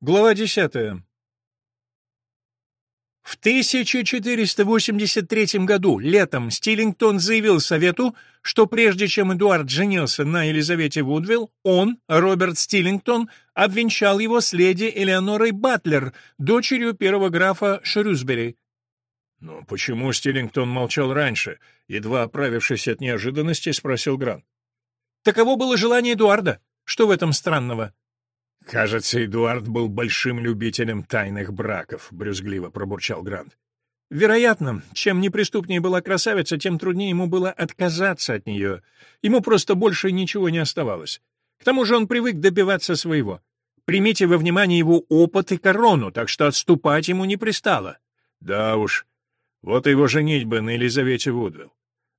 Глава десятая. В 1483 году, летом, Стиллингтон заявил Совету, что прежде чем Эдуард женился на Елизавете Вудвилл, он, Роберт Стиллингтон, обвенчал его с леди Элеонорой Батлер, дочерью первого графа Шрюсбери. «Но почему Стиллингтон молчал раньше?» Едва оправившись от неожиданности, спросил Грант. «Таково было желание Эдуарда. Что в этом странного?» «Кажется, Эдуард был большим любителем тайных браков», — брюзгливо пробурчал Грант. Вероятно, чем неприступнее была красавица, тем труднее ему было отказаться от нее. Ему просто больше ничего не оставалось. К тому же он привык добиваться своего. Примите во внимание его опыт и корону, так что отступать ему не пристало. Да уж, вот его женитьба на Елизавете Вудвилл.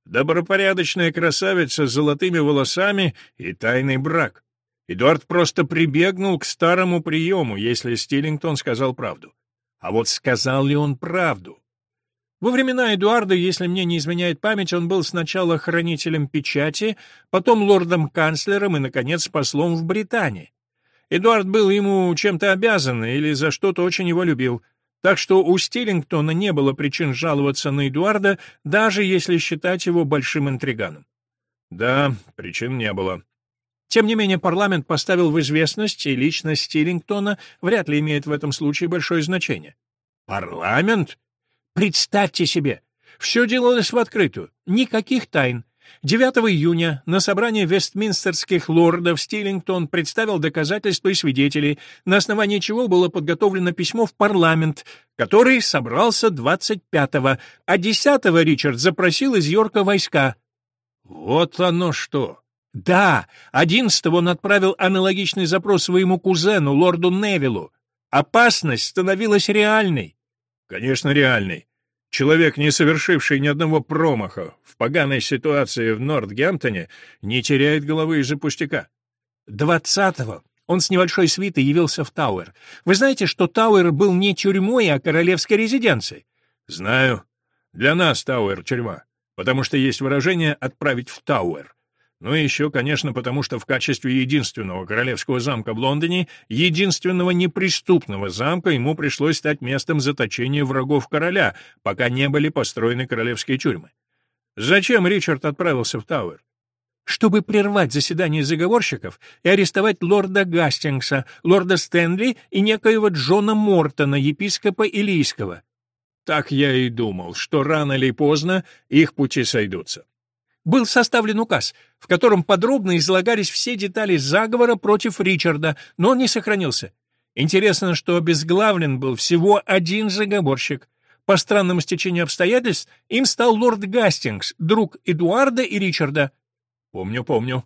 Добропорядочная красавица с золотыми волосами и тайный брак. Эдуард просто прибегнул к старому приему, если Стиллингтон сказал правду. А вот сказал ли он правду? Во времена Эдуарда, если мне не изменяет память, он был сначала хранителем печати, потом лордом-канцлером и, наконец, послом в Британии. Эдуард был ему чем-то обязан или за что-то очень его любил, так что у Стиллингтона не было причин жаловаться на Эдуарда, даже если считать его большим интриганом. Да, причин не было. Тем не менее, парламент поставил в известность, и личность Стиллингтона вряд ли имеет в этом случае большое значение. Парламент? Представьте себе, все делалось в открытую, никаких тайн. 9 июня на собрании вестминстерских лордов Стиллингтон представил доказательства и свидетелей, на основании чего было подготовлено письмо в парламент, который собрался 25-го, а 10-го Ричард запросил из Йорка войска. Вот оно что! Да, одиннадцатого он отправил аналогичный запрос своему кузену, лорду Невиллу. Опасность становилась реальной. Конечно, реальной. Человек, не совершивший ни одного промаха в поганой ситуации в Нортгемптоне, не теряет головы из-за пустяка. Двадцатого он с небольшой свитой явился в Тауэр. Вы знаете, что Тауэр был не тюрьмой, а королевской резиденцией? Знаю. Для нас Тауэр — тюрьма, потому что есть выражение «отправить в Тауэр». Ну и еще, конечно, потому что в качестве единственного королевского замка в Лондоне, единственного неприступного замка, ему пришлось стать местом заточения врагов короля, пока не были построены королевские тюрьмы. Зачем Ричард отправился в Тауэр? чтобы прервать заседание заговорщиков и арестовать лорда Гастингса, лорда Стэнли и некоего Джона Мортона, епископа Илийского. Так я и думал, что рано или поздно их пути сойдутся был составлен указ, в котором подробно излагались все детали заговора против Ричарда, но он не сохранился. Интересно, что обезглавлен был всего один заговорщик. По странному стечению обстоятельств им стал лорд Гастингс, друг Эдуарда и Ричарда. Помню, помню.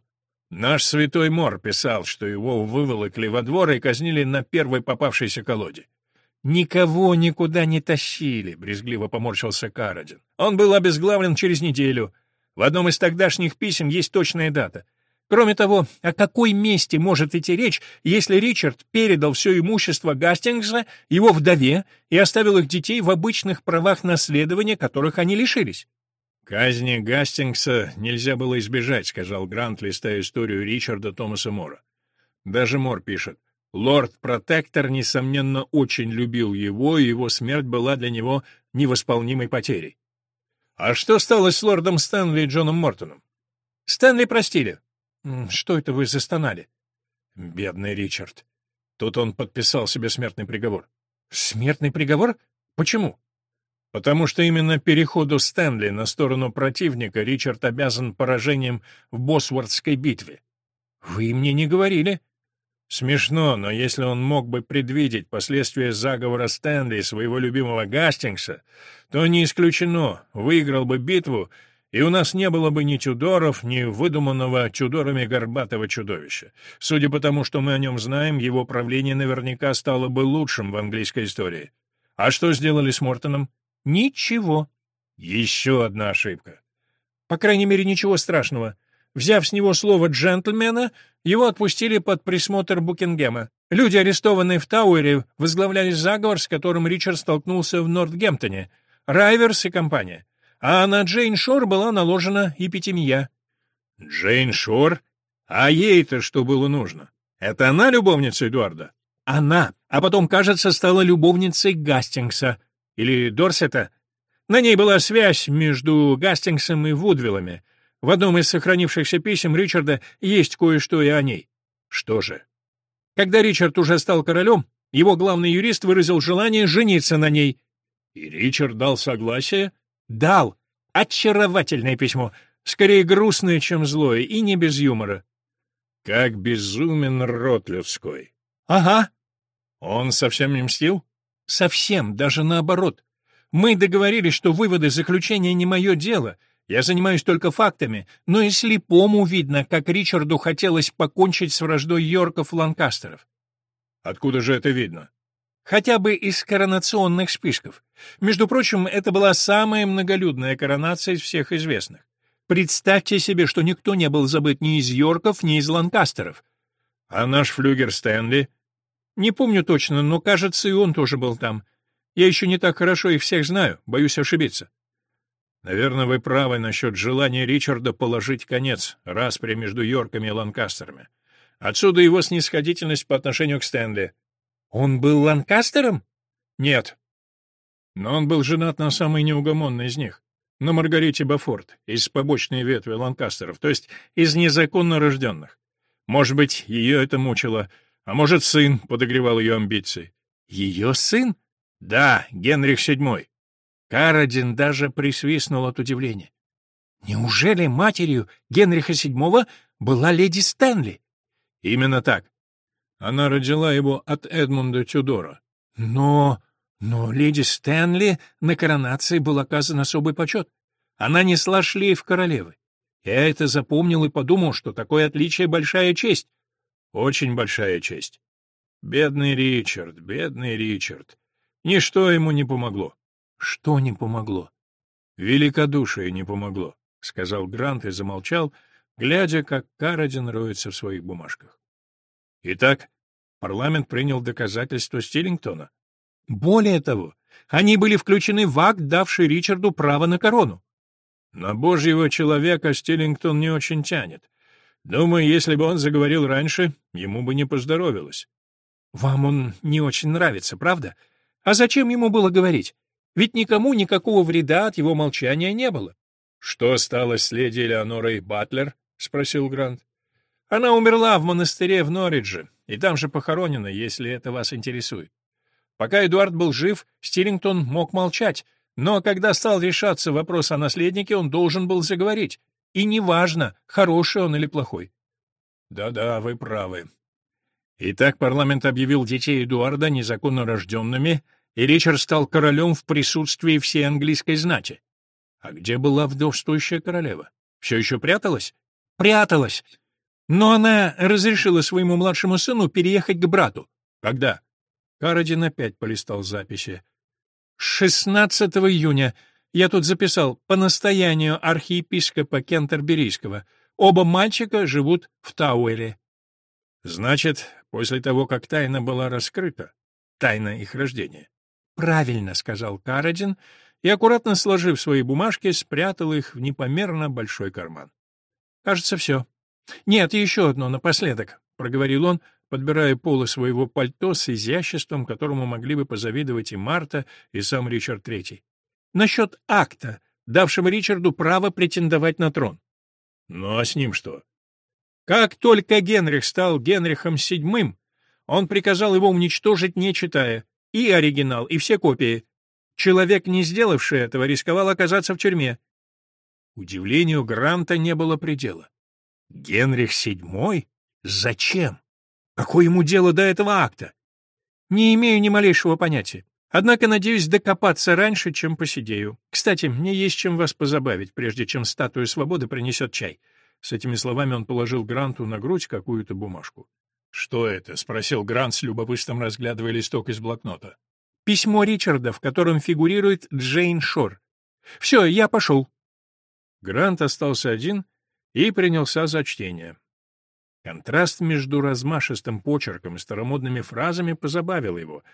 Наш святой Мор писал, что его выволокли во двор и казнили на первой попавшейся колоде. «Никого никуда не тащили», — брезгливо поморщился Карадин. «Он был обезглавлен через неделю. В одном из тогдашних писем есть точная дата. Кроме того, о какой месте может идти речь, если Ричард передал все имущество Гастингса его вдове и оставил их детей в обычных правах наследования, которых они лишились? «Казни Гастингса нельзя было избежать», — сказал Грант, листая историю Ричарда Томаса Мора. Даже Мор пишет. Лорд-протектор, несомненно, очень любил его, и его смерть была для него невосполнимой потерей. А что стало с лордом Стэнли и Джоном Мортоном? Стэнли простили. Что это вы застонали? Бедный Ричард. Тут он подписал себе смертный приговор. Смертный приговор? Почему? Потому что именно переходу Стэнли на сторону противника Ричард обязан поражением в Босвардской битве. Вы мне не говорили. Смешно, но если он мог бы предвидеть последствия заговора Стэнли и своего любимого Гастингса, то не исключено, выиграл бы битву, и у нас не было бы ни Тюдоров, ни выдуманного Тюдорами горбатого чудовища. Судя по тому, что мы о нем знаем, его правление наверняка стало бы лучшим в английской истории. А что сделали с Мортоном? Ничего. Еще одна ошибка. По крайней мере, ничего страшного. Взяв с него слово джентльмена, его отпустили под присмотр Букингема. Люди, арестованные в Тауэре, возглавляли заговор, с которым Ричард столкнулся в Нортгемптоне. Райверс и компания. А на Джейн Шор была наложена эпитемия. Джейн Шор? А ей-то что было нужно? Это она любовница Эдуарда? Она, а потом, кажется, стала любовницей Гастингса или Дорсета. На ней была связь между Гастингсом и Вудвиллами. В одном из сохранившихся писем Ричарда есть кое-что и о ней. Что же? Когда Ричард уже стал королем, его главный юрист выразил желание жениться на ней. И Ричард дал согласие? Дал. Очаровательное письмо. Скорее грустное, чем злое, и не без юмора. Как безумен род людской. Ага. Он совсем не мстил? Совсем, даже наоборот. Мы договорились, что выводы заключения не мое дело. Я занимаюсь только фактами, но и слепому видно, как Ричарду хотелось покончить с враждой Йорков-Ланкастеров. Откуда же это видно? Хотя бы из коронационных списков. Между прочим, это была самая многолюдная коронация из всех известных. Представьте себе, что никто не был забыт ни из Йорков, ни из Ланкастеров. А наш флюгер Стэнли? Не помню точно, но, кажется, и он тоже был там. Я еще не так хорошо их всех знаю, боюсь ошибиться. Наверное, вы правы насчет желания Ричарда положить конец распри между Йорками и Ланкастерами. Отсюда его снисходительность по отношению к Стэнли. Он был Ланкастером? Нет. Но он был женат на самой неугомонной из них, на Маргарите Бафорт, из побочной ветви Ланкастеров, то есть из незаконно рожденных. Может быть, ее это мучило, а может, сын подогревал ее амбиции. Ее сын? Да, Генрих VII. Карадин даже присвистнул от удивления. Неужели матерью Генриха VII была леди Стэнли? Именно так. Она родила его от Эдмунда Тюдора. Но... но леди Стэнли на коронации был оказан особый почет. Она несла шлейф королевы. Я это запомнил и подумал, что такое отличие — большая честь. Очень большая честь. Бедный Ричард, бедный Ричард. Ничто ему не помогло. Что не помогло? Великодушие не помогло, — сказал Грант и замолчал, глядя, как Карадин роется в своих бумажках. Итак, парламент принял доказательства Стиллингтона. Более того, они были включены в акт, давший Ричарду право на корону. На божьего человека Стиллингтон не очень тянет. Думаю, если бы он заговорил раньше, ему бы не поздоровилось. Вам он не очень нравится, правда? А зачем ему было говорить? Ведь никому никакого вреда от его молчания не было. — Что стало с леди Элеонорой Батлер? — спросил Грант. — Она умерла в монастыре в Норридже, и там же похоронена, если это вас интересует. Пока Эдуард был жив, Стиллингтон мог молчать, но когда стал решаться вопрос о наследнике, он должен был заговорить. И неважно, хороший он или плохой. Да-да, вы правы. Итак, парламент объявил детей Эдуарда незаконно рожденными, и Ричард стал королем в присутствии всей английской знати. А где была вдовствующая королева? Все еще пряталась? Пряталась. Но она разрешила своему младшему сыну переехать к брату. Когда? Карадин опять полистал записи. 16 июня. Я тут записал по настоянию архиепископа Кентерберийского. Оба мальчика живут в Тауэле. Значит, после того, как тайна была раскрыта, тайна их рождения. «Правильно», — сказал Карадин, и, аккуратно сложив свои бумажки, спрятал их в непомерно большой карман. «Кажется, все. Нет, еще одно напоследок», — проговорил он, подбирая полы своего пальто с изяществом, которому могли бы позавидовать и Марта, и сам Ричард Третий. «Насчет акта, давшего Ричарду право претендовать на трон». «Ну а с ним что?» «Как только Генрих стал Генрихом VII, он приказал его уничтожить, не читая, и оригинал, и все копии. Человек, не сделавший этого, рисковал оказаться в тюрьме. Удивлению Гранта не было предела. Генрих VII? Зачем? Какое ему дело до этого акта? Не имею ни малейшего понятия. Однако надеюсь докопаться раньше, чем посидею. Кстати, мне есть чем вас позабавить, прежде чем статуя свободы принесет чай. С этими словами он положил Гранту на грудь какую-то бумажку. «Что это?» — спросил Грант с любопытством, разглядывая листок из блокнота. «Письмо Ричарда, в котором фигурирует Джейн Шор. Все, я пошел». Грант остался один и принялся за чтение. Контраст между размашистым почерком и старомодными фразами позабавил его.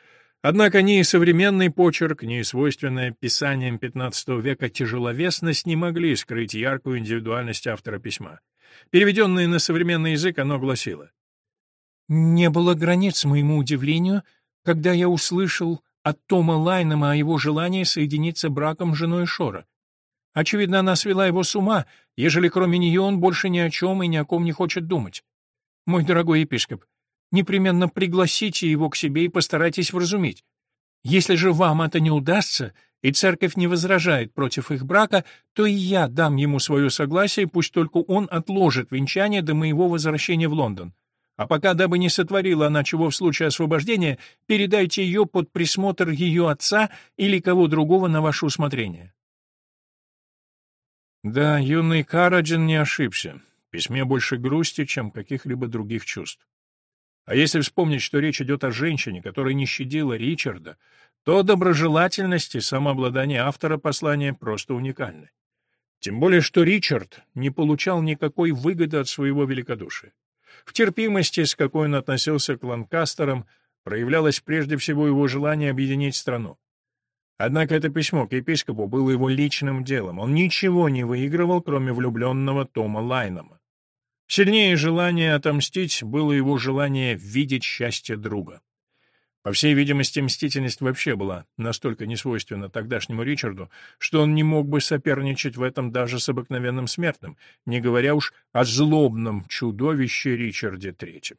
Однако ни современный почерк, ни свойственное писанием XV века тяжеловесность не могли скрыть яркую индивидуальность автора письма. Переведенное на современный язык, оно гласило Не было границ моему удивлению, когда я услышал от Тома Лайнема о его желании соединиться браком с женой Шора. Очевидно, она свела его с ума, ежели кроме нее он больше ни о чем и ни о ком не хочет думать. Мой дорогой епископ, непременно пригласите его к себе и постарайтесь вразумить. Если же вам это не удастся, и церковь не возражает против их брака, то и я дам ему свое согласие, пусть только он отложит венчание до моего возвращения в Лондон. А пока, дабы не сотворила она чего в случае освобождения, передайте ее под присмотр ее отца или кого другого на ваше усмотрение. Да, юный Караджин не ошибся. В письме больше грусти, чем каких-либо других чувств. А если вспомнить, что речь идет о женщине, которая не щадила Ричарда, то доброжелательность и самообладание автора послания просто уникальны. Тем более, что Ричард не получал никакой выгоды от своего великодушия. В терпимости, с какой он относился к Ланкастерам, проявлялось прежде всего его желание объединить страну. Однако это письмо к епископу было его личным делом. Он ничего не выигрывал, кроме влюбленного Тома Лайнема. Сильнее желание отомстить было его желание видеть счастье друга. По всей видимости, мстительность вообще была настолько несвойственна тогдашнему Ричарду, что он не мог бы соперничать в этом даже с обыкновенным смертным, не говоря уж о злобном чудовище Ричарде Третьем.